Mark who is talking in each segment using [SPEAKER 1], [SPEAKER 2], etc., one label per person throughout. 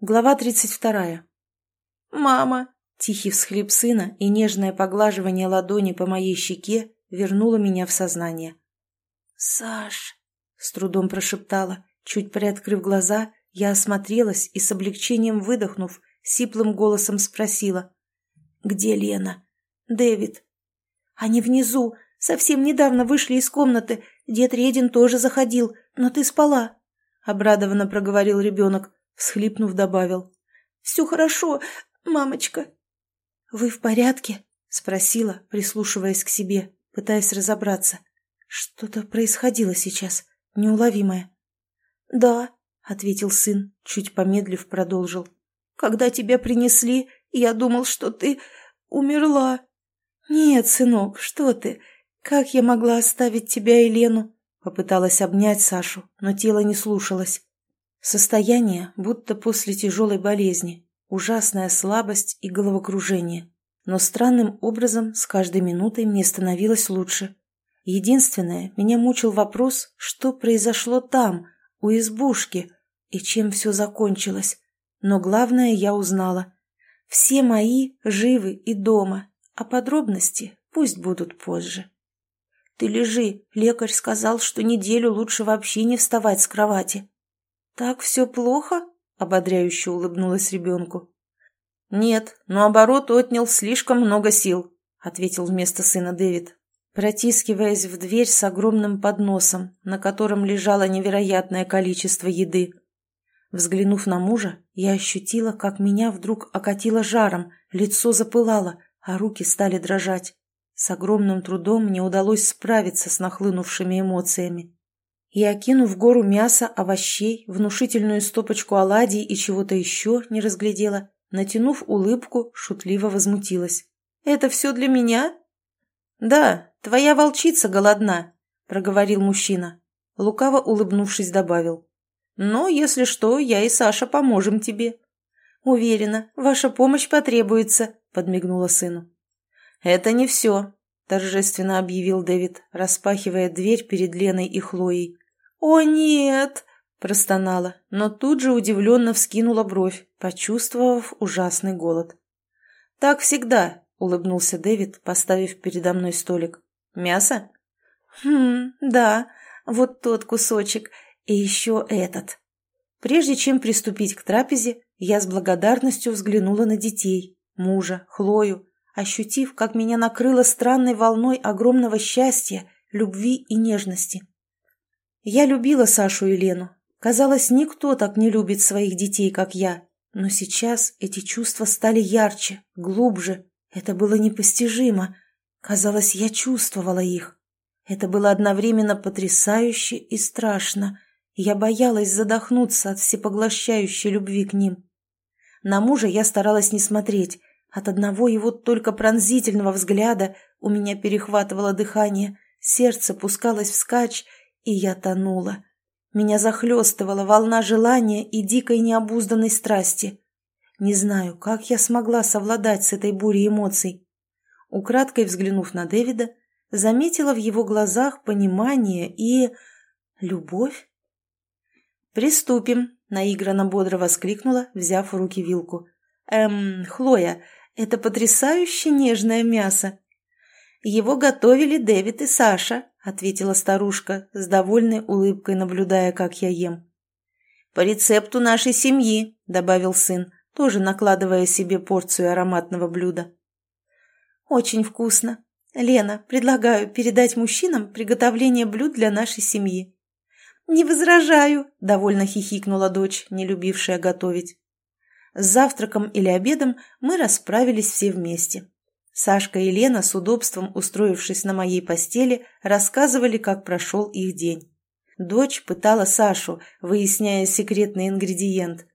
[SPEAKER 1] Глава тридцать вторая. «Мама!» – тихий всхлип сына и нежное поглаживание ладони по моей щеке вернуло меня в сознание. «Саш!» – с трудом прошептала. Чуть приоткрыв глаза, я осмотрелась и с облегчением выдохнув, сиплым голосом спросила. «Где Лена?» «Дэвид». «Они внизу. Совсем недавно вышли из комнаты. Дед Редин тоже заходил, но ты спала», — обрадованно проговорил ребенок, всхлипнув, добавил. «Все хорошо, мамочка». «Вы в порядке?» — спросила, прислушиваясь к себе, пытаясь разобраться. Что-то происходило сейчас, неуловимое. «Да», — ответил сын, чуть помедлив продолжил. «Когда тебя принесли, я думал, что ты умерла». «Нет, сынок, что ты? Как я могла оставить тебя и Лену?» Попыталась обнять Сашу, но тело не слушалось. Состояние, будто после тяжелой болезни, ужасная слабость и головокружение. Но странным образом с каждой минутой мне становилось лучше. Единственное, меня мучил вопрос, что произошло там, у избушки, и чем все закончилось. Но главное я узнала. Все мои живы и дома, а подробности пусть будут позже. «Ты лежи, лекарь сказал, что неделю лучше вообще не вставать с кровати». «Так все плохо?» — ободряюще улыбнулась ребенку. «Нет, но оборот отнял слишком много сил», — ответил вместо сына Дэвид, протискиваясь в дверь с огромным подносом, на котором лежало невероятное количество еды. Взглянув на мужа, я ощутила, как меня вдруг окатило жаром, лицо запылало, а руки стали дрожать. С огромным трудом мне удалось справиться с нахлынувшими эмоциями. И, окинув гору мяса, овощей, внушительную стопочку оладий и чего-то еще не разглядела, натянув улыбку, шутливо возмутилась. «Это все для меня?» «Да, твоя волчица голодна», — проговорил мужчина. Лукаво улыбнувшись, добавил. «Но, если что, я и Саша поможем тебе». «Уверена, ваша помощь потребуется», — подмигнула сыну. «Это не все», — торжественно объявил Дэвид, распахивая дверь перед Леной и Хлоей. «О, нет!» — простонала, но тут же удивленно вскинула бровь, почувствовав ужасный голод. «Так всегда», — улыбнулся Дэвид, поставив передо мной столик. «Мясо?» «Хм, да, вот тот кусочек, и еще этот». Прежде чем приступить к трапезе, я с благодарностью взглянула на детей, мужа, Хлою, ощутив, как меня накрыло странной волной огромного счастья, любви и нежности. Я любила Сашу и Лену. Казалось, никто так не любит своих детей, как я. Но сейчас эти чувства стали ярче, глубже. Это было непостижимо. Казалось, я чувствовала их. Это было одновременно потрясающе и страшно. Я боялась задохнуться от всепоглощающей любви к ним. На мужа я старалась не смотреть. От одного его только пронзительного взгляда у меня перехватывало дыхание, сердце пускалось вскачь, и я тонула. Меня захлестывала волна желания и дикой необузданной страсти. Не знаю, как я смогла совладать с этой бурей эмоций. Украдкой взглянув на Дэвида, заметила в его глазах понимание и... любовь. «Приступим», — наигранно бодро воскликнула, взяв в руки вилку. «Эм, Хлоя, это потрясающе нежное мясо». «Его готовили Дэвид и Саша», — ответила старушка, с довольной улыбкой наблюдая, как я ем. «По рецепту нашей семьи», — добавил сын, тоже накладывая себе порцию ароматного блюда. «Очень вкусно. Лена, предлагаю передать мужчинам приготовление блюд для нашей семьи». «Не возражаю», — довольно хихикнула дочь, не любившая готовить. С завтраком или обедом мы расправились все вместе. Сашка и Лена, с удобством устроившись на моей постели, рассказывали, как прошел их день. Дочь пытала Сашу, выясняя секретный ингредиент.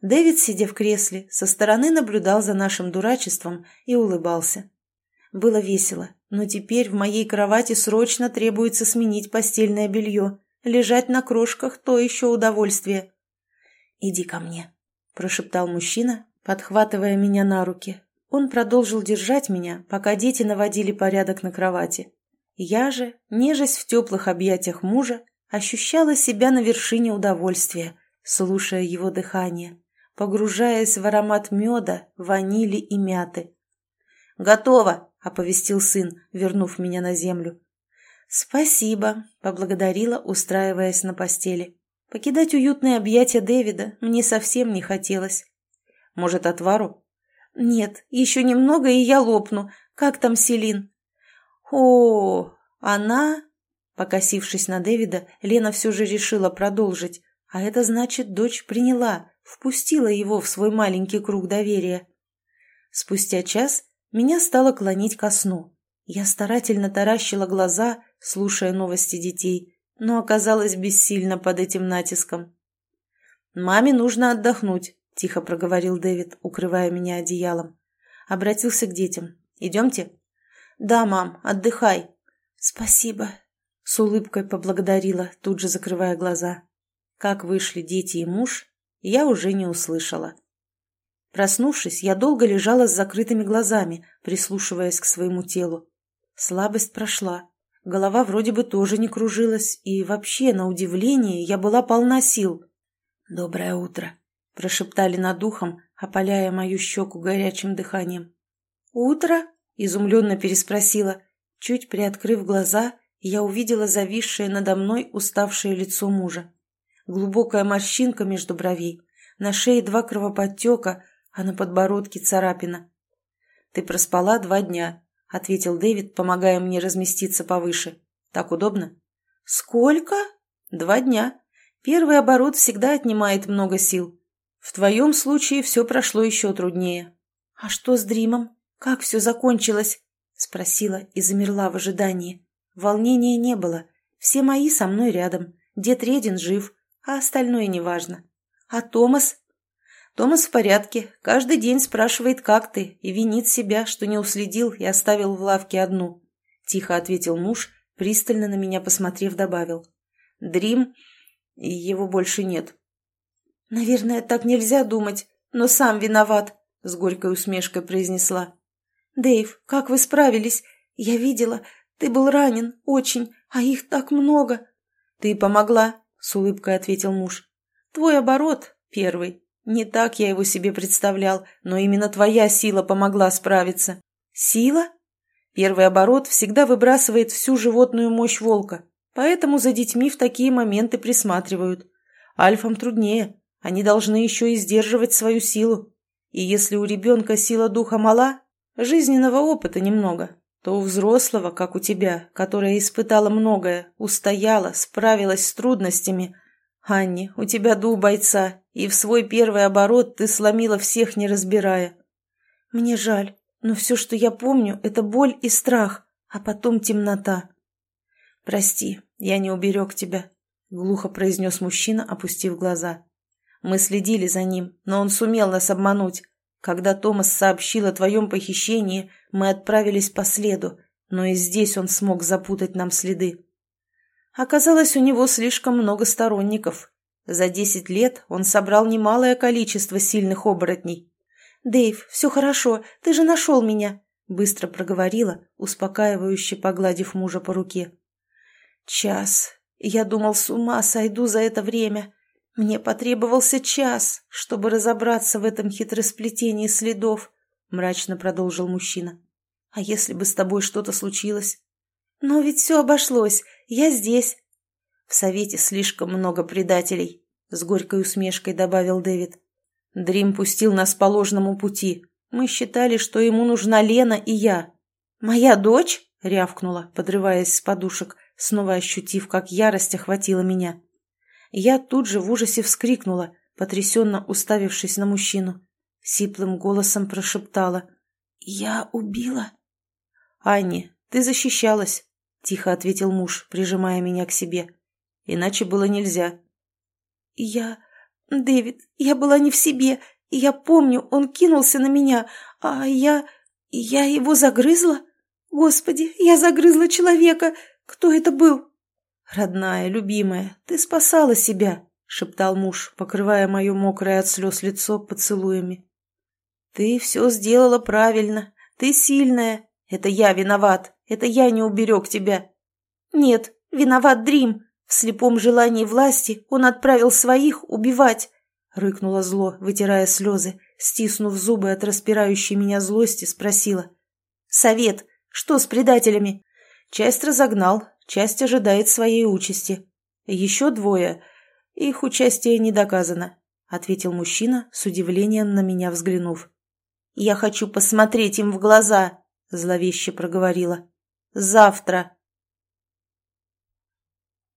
[SPEAKER 1] Дэвид, сидя в кресле, со стороны наблюдал за нашим дурачеством и улыбался. Было весело, но теперь в моей кровати срочно требуется сменить постельное белье. Лежать на крошках – то еще удовольствие. «Иди ко мне», – прошептал мужчина, подхватывая меня на руки. Он продолжил держать меня, пока дети наводили порядок на кровати. Я же, нежесть в теплых объятиях мужа, ощущала себя на вершине удовольствия, слушая его дыхание, погружаясь в аромат меда, ванили и мяты. «Готово!» — оповестил сын, вернув меня на землю. «Спасибо», — поблагодарила, устраиваясь на постели. Покидать уютные объятия Дэвида мне совсем не хотелось. «Может, отвару?» «Нет, еще немного, и я лопну. Как там Селин?» «О, она...» Покосившись на Дэвида, Лена все же решила продолжить. А это значит, дочь приняла, впустила его в свой маленький круг доверия. Спустя час меня стало клонить ко сну. Я старательно таращила глаза, слушая новости детей, но оказалась бессильна под этим натиском. «Маме нужно отдохнуть», — тихо проговорил Дэвид, укрывая меня одеялом. Обратился к детям. «Идемте?» «Да, мам, отдыхай». «Спасибо», — с улыбкой поблагодарила, тут же закрывая глаза. Как вышли дети и муж, я уже не услышала. Проснувшись, я долго лежала с закрытыми глазами, прислушиваясь к своему телу. Слабость прошла. Голова вроде бы тоже не кружилась, и вообще, на удивление, я была полна сил. «Доброе утро», — прошептали над ухом, опаляя мою щеку горячим дыханием. «Утро?» — изумленно переспросила. Чуть приоткрыв глаза, я увидела зависшее надо мной уставшее лицо мужа. Глубокая морщинка между бровей, на шее два кровоподтека, а на подбородке царапина. «Ты проспала два дня», — ответил Дэвид, помогая мне разместиться повыше. «Так удобно?» «Сколько?» «Два дня. Первый оборот всегда отнимает много сил. В твоем случае все прошло еще труднее». «А что с Дримом? Как все закончилось?» — спросила и замерла в ожидании. Волнения не было. Все мои со мной рядом. Дед Редин жив, а остальное неважно. А Томас? Томас в порядке, каждый день спрашивает, как ты, и винит себя, что не уследил и оставил в лавке одну. Тихо ответил муж, пристально на меня посмотрев, добавил. Дрим, его больше нет. Наверное, так нельзя думать, но сам виноват, с горькой усмешкой произнесла. Дэйв, как вы справились? Я видела, ты был ранен, очень, а их так много. Ты помогла, с улыбкой ответил муж. Твой оборот первый не так я его себе представлял, но именно твоя сила помогла справиться. Сила? Первый оборот всегда выбрасывает всю животную мощь волка, поэтому за детьми в такие моменты присматривают. Альфам труднее, они должны еще и сдерживать свою силу. И если у ребенка сила духа мала, жизненного опыта немного, то у взрослого, как у тебя, которая испытала многое, устояла, справилась с трудностями. Анни, у тебя дух бойца, и в свой первый оборот ты сломила всех, не разбирая. Мне жаль, но все, что я помню, это боль и страх, а потом темнота. Прости, я не уберег тебя, — глухо произнес мужчина, опустив глаза. Мы следили за ним, но он сумел нас обмануть. Когда Томас сообщил о твоем похищении, мы отправились по следу, но и здесь он смог запутать нам следы. Оказалось, у него слишком много сторонников, за десять лет он собрал немалое количество сильных оборотней. «Дэйв, все хорошо, ты же нашел меня», — быстро проговорила, успокаивающе погладив мужа по руке. «Час. Я думал, с ума сойду за это время. Мне потребовался час, чтобы разобраться в этом хитросплетении следов», — мрачно продолжил мужчина. «А если бы с тобой что-то случилось?» «Но ведь все обошлось. Я здесь. В совете слишком много предателей, с горькой усмешкой добавил Дэвид. Дрим пустил нас по ложному пути. Мы считали, что ему нужна Лена и я. Моя дочь? рявкнула, подрываясь с подушек, снова ощутив, как ярость охватила меня. Я тут же в ужасе вскрикнула, потрясенно уставившись на мужчину. Сиплым голосом прошептала. «Я убила?» «Анни, ты защищалась», — тихо ответил муж, прижимая меня к себе. Иначе было нельзя. «Я... Дэвид, я была не в себе. Я помню, он кинулся на меня, а я... Я его загрызла? Господи, я загрызла человека! Кто это был?» «Родная, любимая, ты спасала себя», — шептал муж, покрывая мое мокрое от слез лицо поцелуями. «Ты все сделала правильно. Ты сильная. Это я виноват. Это я не уберег тебя». «Нет, виноват Дрим. В слепом желании власти он отправил своих убивать. — рыкнула зло, вытирая слезы, стиснув зубы от распирающей меня злости, спросила. «Совет, что с предателями?» «Часть разогнал, часть ожидает своей участи. Еще двое. Их участие не доказано», — ответил мужчина, с удивлением на меня взглянув. «Я хочу посмотреть им в глаза», — зловеще проговорила. «Завтра».